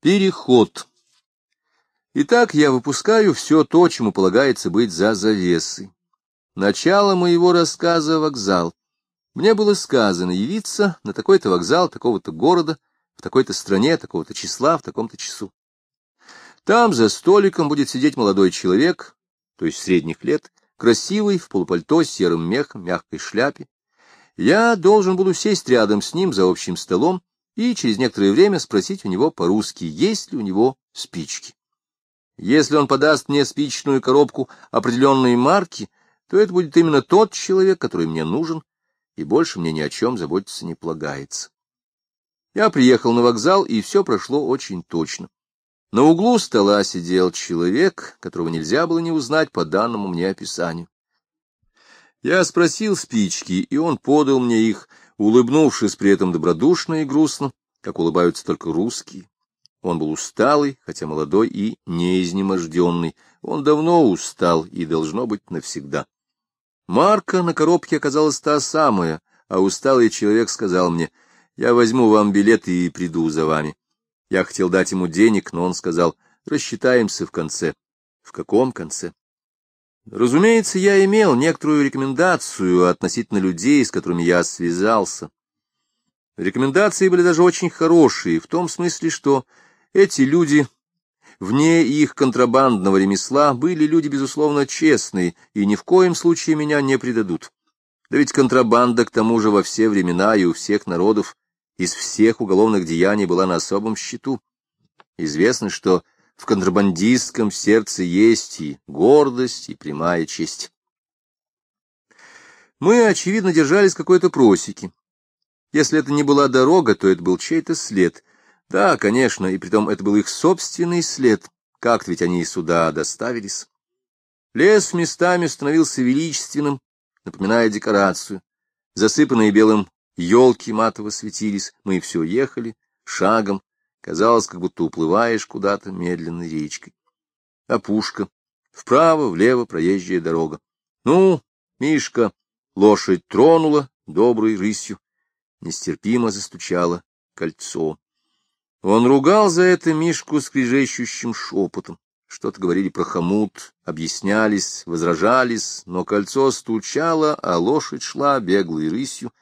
Переход. Итак, я выпускаю все то, чему полагается быть за завесой. Начало моего рассказа — вокзал. Мне было сказано явиться на такой-то вокзал такого-то города, в такой-то стране, такого-то числа, в таком-то часу. Там за столиком будет сидеть молодой человек, то есть средних лет, красивый, в полупальто серым мехом, мягкой шляпе. Я должен буду сесть рядом с ним за общим столом и через некоторое время спросить у него по-русски, есть ли у него спички. Если он подаст мне спичечную коробку определенной марки, то это будет именно тот человек, который мне нужен, и больше мне ни о чем заботиться не полагается. Я приехал на вокзал, и все прошло очень точно. На углу стола сидел человек, которого нельзя было не узнать по данному мне описанию. Я спросил спички, и он подал мне их, улыбнувшись при этом добродушно и грустно, как улыбаются только русские. Он был усталый, хотя молодой и неизнеможденный. Он давно устал и должно быть навсегда. Марка на коробке оказалась та самая, а усталый человек сказал мне, «Я возьму вам билет и приду за вами». Я хотел дать ему денег, но он сказал, «Рассчитаемся в конце». В каком конце? Разумеется, я имел некоторую рекомендацию относительно людей, с которыми я связался. Рекомендации были даже очень хорошие, в том смысле, что эти люди, вне их контрабандного ремесла, были люди, безусловно, честные, и ни в коем случае меня не предадут. Да ведь контрабанда, к тому же, во все времена и у всех народов, из всех уголовных деяний была на особом счету. Известно, что в контрабандистском сердце есть и гордость, и прямая честь. Мы, очевидно, держались какой-то просеки. Если это не была дорога, то это был чей-то след. Да, конечно, и притом это был их собственный след. Как-то ведь они сюда доставились. Лес местами становился величественным, напоминая декорацию. Засыпанные белым елки матово светились, мы все ехали, шагом, Казалось, как будто уплываешь куда-то медленной речкой. Опушка. Вправо, влево проезжая дорога. Ну, Мишка, лошадь тронула доброй рысью. Нестерпимо застучало кольцо. Он ругал за это Мишку скрижещущим шепотом. Что-то говорили про хомут, объяснялись, возражались, но кольцо стучало, а лошадь шла беглой рысью,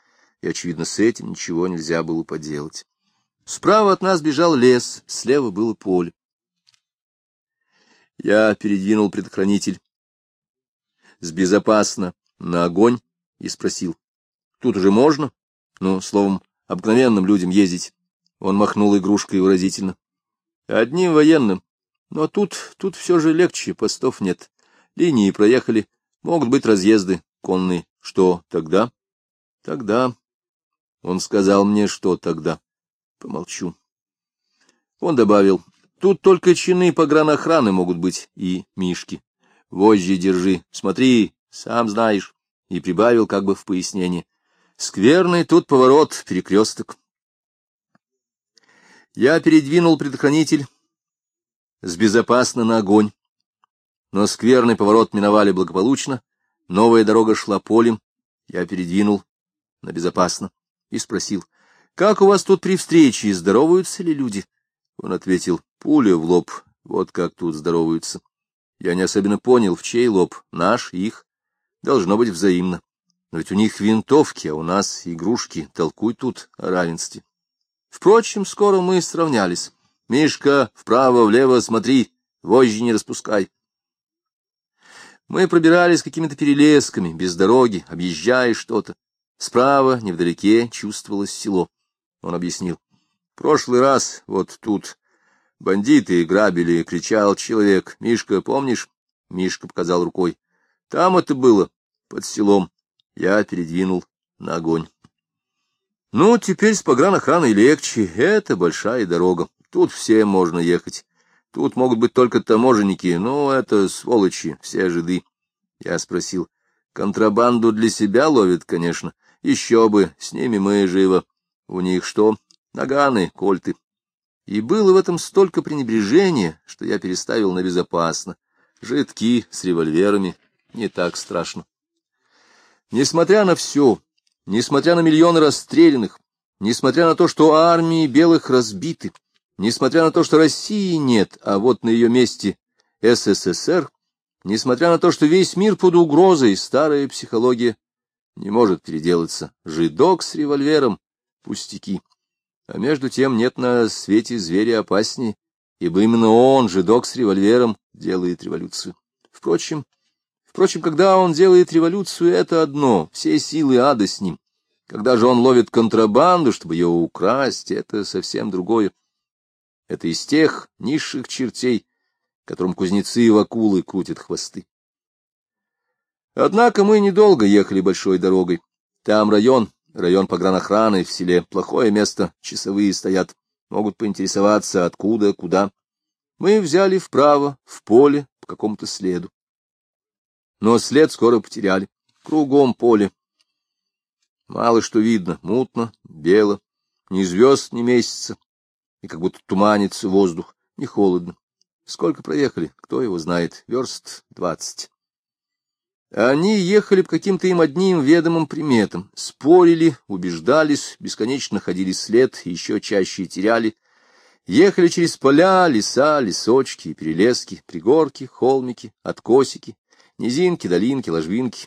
и, очевидно, с этим ничего нельзя было поделать. Справа от нас бежал лес, слева было поле. Я передвинул предохранитель с безопасно на огонь и спросил. Тут уже можно? Ну, словом, обыкновенным людям ездить. Он махнул игрушкой выразительно. Одним военным. Но тут, тут все же легче, постов нет. Линии проехали, могут быть разъезды конные. Что тогда? Тогда. Он сказал мне, что тогда. Помолчу. Он добавил, тут только чины погранохраны могут быть и мишки. Вожжи держи, смотри, сам знаешь. И прибавил как бы в пояснение. Скверный тут поворот, перекресток. Я передвинул предохранитель с безопасно на огонь. Но скверный поворот миновали благополучно, новая дорога шла полем, я передвинул на безопасно и спросил, как у вас тут при встрече, здороваются ли люди? Он ответил, пуля в лоб, вот как тут здороваются. Я не особенно понял, в чей лоб, наш, их. Должно быть взаимно. Но ведь у них винтовки, а у нас игрушки, толкуй тут о равенстве. Впрочем, скоро мы сравнялись. Мишка, вправо-влево смотри, вожжи не распускай. Мы пробирались какими-то перелесками, без дороги, объезжая что-то. Справа, невдалеке, чувствовалось село. Он объяснил. Прошлый раз вот тут бандиты грабили, кричал человек. Мишка, помнишь? Мишка показал рукой. Там это было, под селом. Я передвинул на огонь. Ну, теперь с погранохраной легче. Это большая дорога. Тут всем можно ехать. Тут могут быть только таможенники, но это сволочи, все жиды. Я спросил. Контрабанду для себя ловят, конечно. Еще бы, с ними мы живо. У них что? Наганы, кольты. И было в этом столько пренебрежения, что я переставил на безопасно. Жидки с револьверами не так страшно. Несмотря на все, несмотря на миллионы расстрелянных, несмотря на то, что армии белых разбиты, несмотря на то, что России нет, а вот на ее месте СССР, несмотря на то, что весь мир под угрозой, старая психология не может переделаться. Жидок с револьвером — пустяки. А между тем нет на свете зверя опаснее, ибо именно он, жидок с револьвером, делает революцию. Впрочем, впрочем, когда он делает революцию, это одно, все силы ада с ним. Когда же он ловит контрабанду, чтобы ее украсть, это совсем другое. Это из тех низших чертей, которым кузнецы и вакулы крутят хвосты. Однако мы недолго ехали большой дорогой. Там район, район погранохраны в селе, плохое место, часовые стоят, могут поинтересоваться, откуда, куда. Мы взяли вправо, в поле, по какому-то следу. Но след скоро потеряли. Кругом поле. Мало что видно, мутно, бело, ни звезд, ни месяца, и как будто туманится воздух, не холодно. Сколько проехали, кто его знает, верст двадцать. Они ехали по каким-то им одним ведомым приметам, спорили, убеждались, бесконечно ходили след, еще чаще теряли, ехали через поля, леса, лесочки, перелески, пригорки, холмики, откосики, низинки, долинки, ложбинки,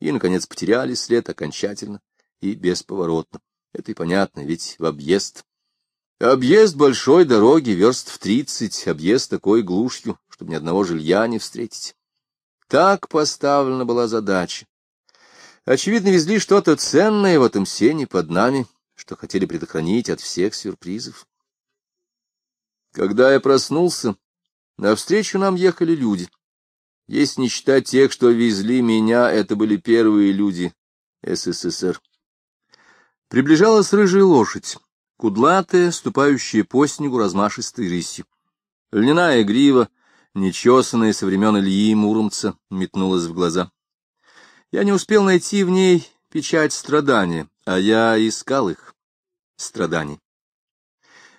и, наконец, потеряли след окончательно и бесповоротно. Это и понятно, ведь в объезд. Объезд большой дороги, верст в тридцать, объезд такой глушью, чтобы ни одного жилья не встретить. Так поставлена была задача. Очевидно, везли что-то ценное в этом сене под нами, что хотели предохранить от всех сюрпризов. Когда я проснулся, навстречу нам ехали люди. Если не считать тех, что везли меня, это были первые люди СССР. Приближалась рыжая лошадь, кудлатая, ступающая по снегу размашистой рысью. Льняная грива, нечесанная со времен Ильи Муромца, метнулась в глаза. Я не успел найти в ней печать страдания, а я искал их, страданий.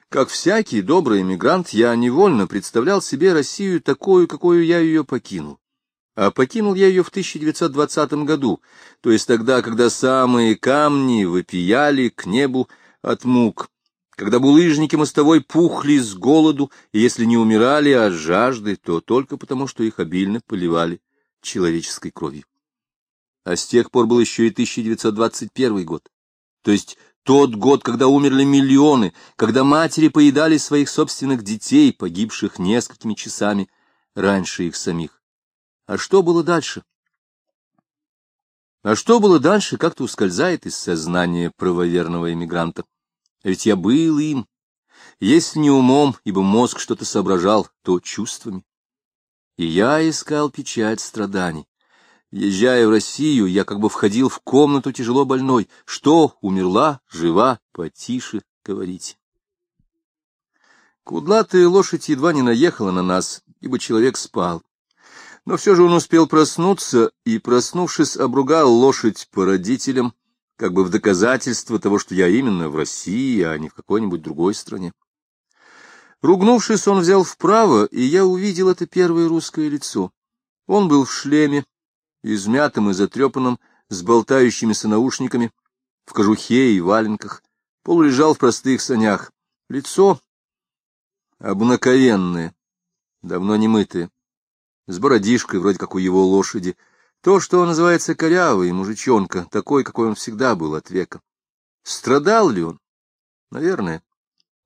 Как всякий добрый эмигрант, я невольно представлял себе Россию такую, какую я ее покинул. А покинул я ее в 1920 году, то есть тогда, когда самые камни выпияли к небу от мук, когда булыжники мостовой пухли с голоду, и если не умирали от жажды, то только потому, что их обильно поливали человеческой кровью. А с тех пор был еще и 1921 год, то есть тот год, когда умерли миллионы, когда матери поедали своих собственных детей, погибших несколькими часами раньше их самих. А что было дальше? А что было дальше, как-то ускользает из сознания правоверного эмигранта. А ведь я был им. Если не умом, ибо мозг что-то соображал, то чувствами. И я искал печать страданий. Езжая в Россию, я как бы входил в комнату тяжело больной. Что, умерла, жива, потише говорить. Кудлатая лошадь едва не наехала на нас, ибо человек спал. Но все же он успел проснуться и, проснувшись, обругал лошадь по родителям, как бы в доказательство того, что я именно в России, а не в какой-нибудь другой стране. Ругнувшись, он взял вправо, и я увидел это первое русское лицо. Он был в шлеме, измятым и затрепанным, с болтающимися наушниками, в кожухе и валенках, пол лежал в простых санях. Лицо обнаковенное, давно не мытое с бородишкой, вроде как у его лошади. То, что называется корявый мужичонка, такой, какой он всегда был от века. Страдал ли он? Наверное.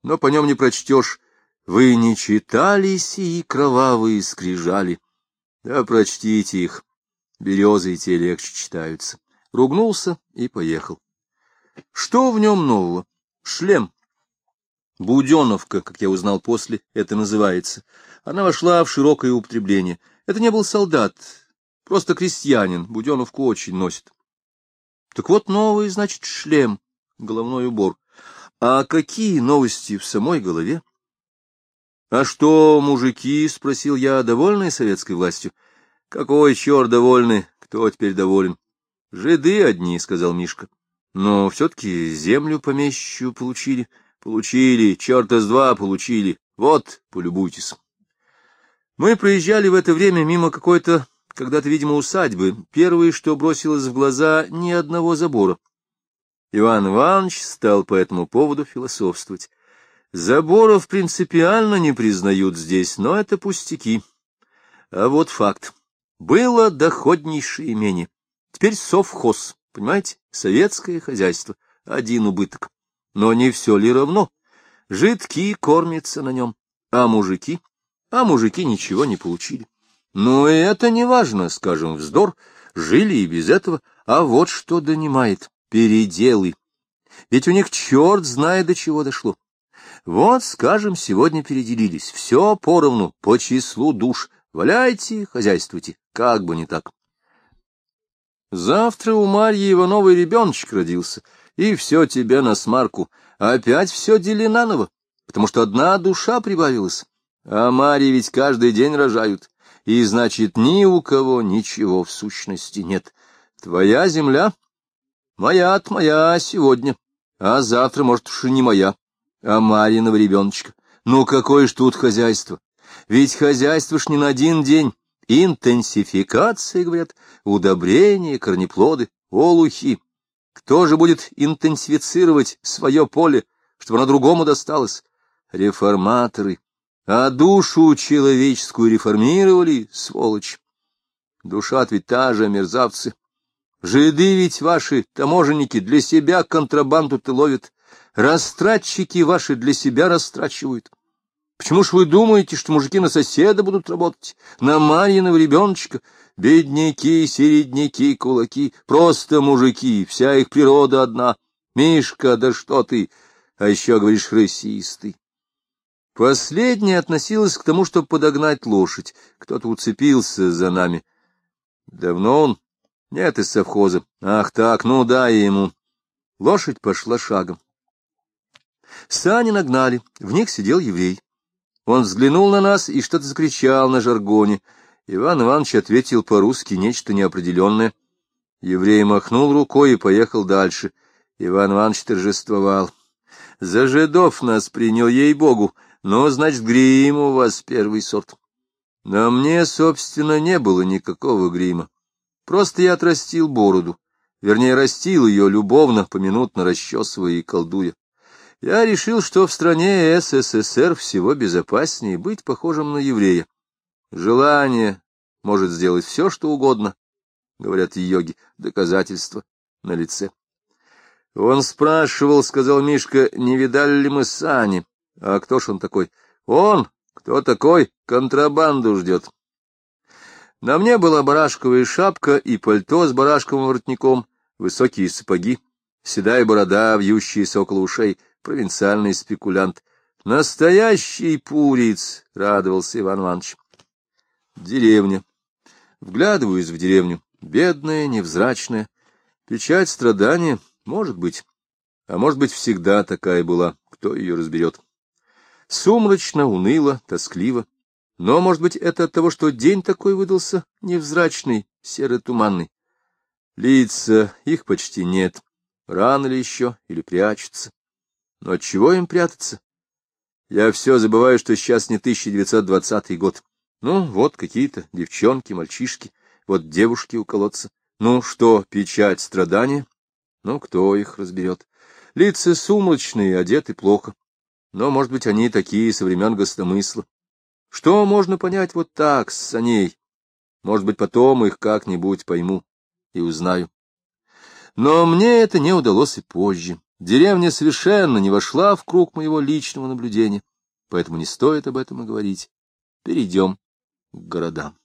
Но по нем не прочтешь. Вы не читали сии кровавые скрижали? Да прочтите их. Березы и те легче читаются. Ругнулся и поехал. Что в нем нового? Шлем. Буденовка, как я узнал после, это называется. Она вошла в широкое употребление. Это не был солдат, просто крестьянин, Буденовку очень носит. Так вот новый, значит, шлем, головной убор. А какие новости в самой голове? — А что, мужики, — спросил я, — довольны советской властью? — Какой черт довольны? Кто теперь доволен? — Жиды одни, — сказал Мишка. — Но все-таки землю помещую получили. Получили, черта с два получили. Вот, полюбуйтесь. Мы проезжали в это время мимо какой-то, когда-то, видимо, усадьбы. Первое, что бросилось в глаза, ни одного забора. Иван Иванович стал по этому поводу философствовать. Заборов принципиально не признают здесь, но это пустяки. А вот факт. Было доходнейшее имение. Теперь совхоз, понимаете, советское хозяйство, один убыток. Но не все ли равно? Жидки кормятся на нем, а мужики? А мужики ничего не получили. Но это не важно, скажем, вздор, жили и без этого, а вот что донимает — переделы. Ведь у них черт знает до чего дошло. Вот, скажем, сегодня переделились, все поровну, по числу душ. Валяйте, хозяйствуйте, как бы не так. Завтра у Марьи Ивановой ребеночек родился, и все тебе на смарку. Опять все Делинаново, потому что одна душа прибавилась. А Марьи ведь каждый день рожают, и, значит, ни у кого ничего в сущности нет. Твоя земля? Моя-то моя сегодня, а завтра, может, уж и не моя а Марьиного ребеночка. Ну, какое ж тут хозяйство? Ведь хозяйство ж не на один день. Интенсификация, говорят, удобрения, корнеплоды, олухи. Кто же будет интенсифицировать свое поле, чтобы оно другому досталось? Реформаторы. А душу человеческую реформировали, сволочь. Душа ведь та же, мерзавцы. Жиды ведь ваши, таможенники, для себя контрабанду-то ловят, Растратчики ваши для себя растрачивают. Почему ж вы думаете, что мужики на соседа будут работать, на Марьиного ребеночка? Бедняки, середняки, кулаки, просто мужики, вся их природа одна. Мишка, да что ты, а еще, говоришь, расисты. Последняя относилась к тому, чтобы подогнать лошадь. Кто-то уцепился за нами. Давно он? Нет, из совхоза. Ах так, ну дай ему. Лошадь пошла шагом. Сани нагнали, в них сидел еврей. Он взглянул на нас и что-то закричал на жаргоне. Иван Иванович ответил по-русски нечто неопределенное. Еврей махнул рукой и поехал дальше. Иван Иванович торжествовал. За жидов нас принял, ей-богу, но, значит, грим у вас первый сорт. На мне, собственно, не было никакого грима. Просто я отрастил бороду. Вернее, растил ее любовно, поминутно расчесывая и колдуя. Я решил, что в стране СССР всего безопаснее быть похожим на еврея. Желание может сделать все, что угодно, говорят йоги, доказательства на лице. Он спрашивал, сказал Мишка, не видали ли мы Сани? А кто ж он такой? Он? Кто такой? Контрабанду ждет. На мне была барашковая шапка и пальто с барашковым воротником, высокие сапоги, седая борода, вьющаяся около ушей — провинциальный спекулянт. Настоящий пуриц, — радовался Иван Иванович. Деревня. Вглядываюсь в деревню. Бедная, невзрачная. Печать страдания, может быть. А может быть, всегда такая была, кто ее разберет. Сумрачно, уныло, тоскливо. Но, может быть, это от того, что день такой выдался невзрачный, серо-туманный. Лица, их почти нет. Рано ли еще или прячутся? Но от чего им прятаться? Я все забываю, что сейчас не 1920 год. Ну, вот какие-то девчонки, мальчишки, вот девушки у колодца. Ну, что, печать страдания? Ну, кто их разберет? Лица сумрачные, одеты плохо. Но, может быть, они такие со времен гостомысла. Что можно понять вот так, с саней? Может быть, потом их как-нибудь пойму и узнаю. Но мне это не удалось и позже. Деревня совершенно не вошла в круг моего личного наблюдения, поэтому не стоит об этом и говорить. Перейдем к городам.